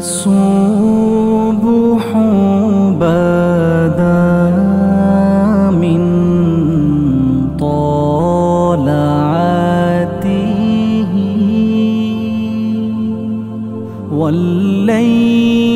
صبح بدا من طلعته والليل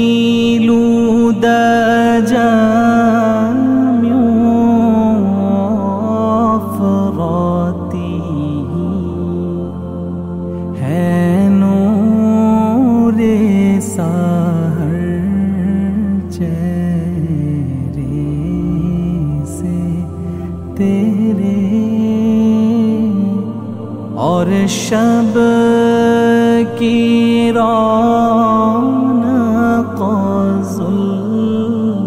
تیرے اور شب کی رونق زلفوں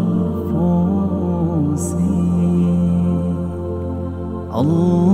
سے اللہ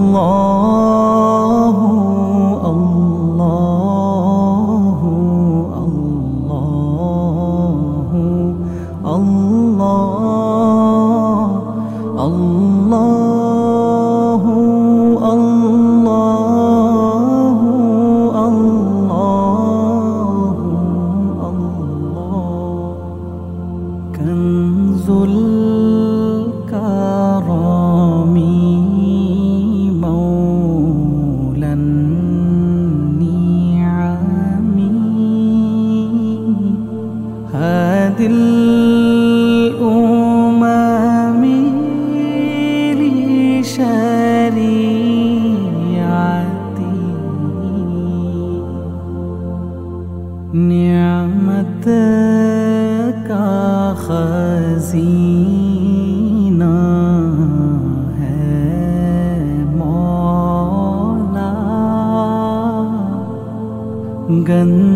گن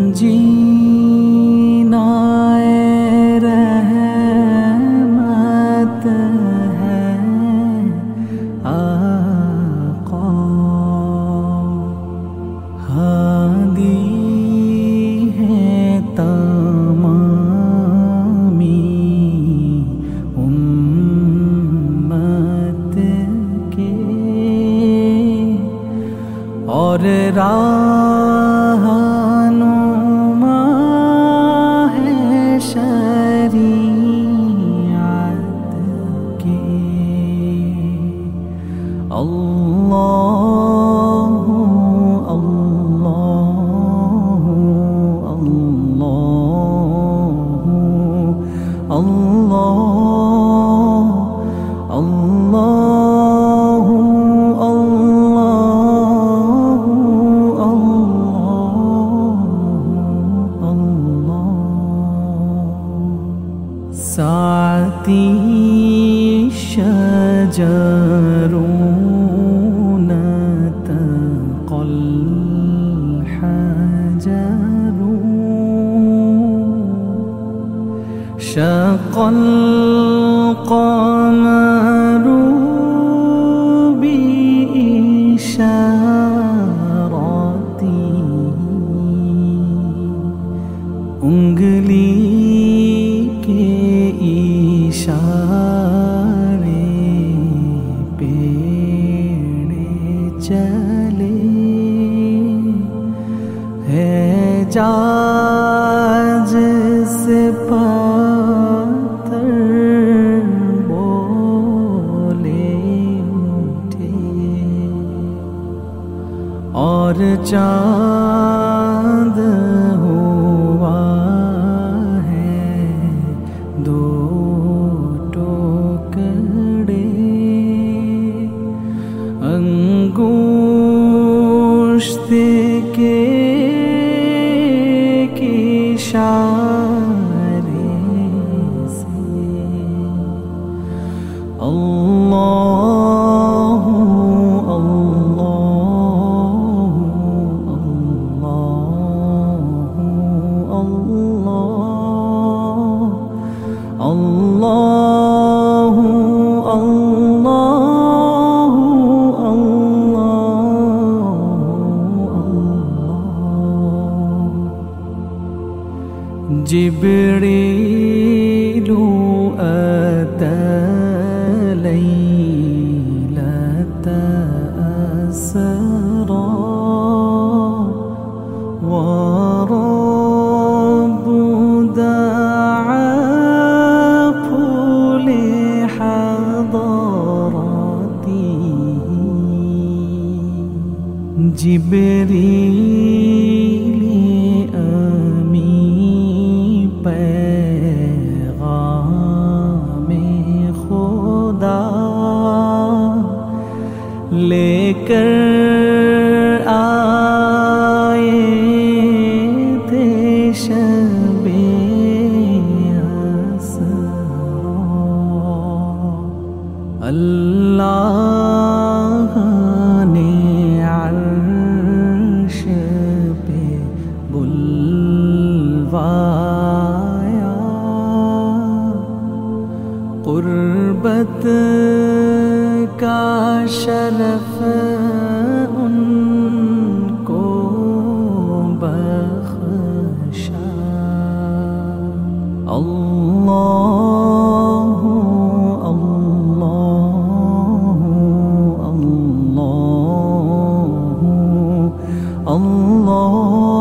حجرون تقل حجر شق القمر بإشارته أنجلي ہے جاج سے پاتر بولے اٹھے۔ اور چاند ہوا ہے دو ٹوکڑے۔ انگوشت کے اللہ اللہ اللہ اللہ اللہ اللہ جبريل أتى ليلة أسرى ورب لحضرته جبريل لے کر آئے تھے شب اللہ نے عرش پہ بلوایا۔ قربت شرف ان کو بخشا۔ اللہ اللہ اللہ اللہ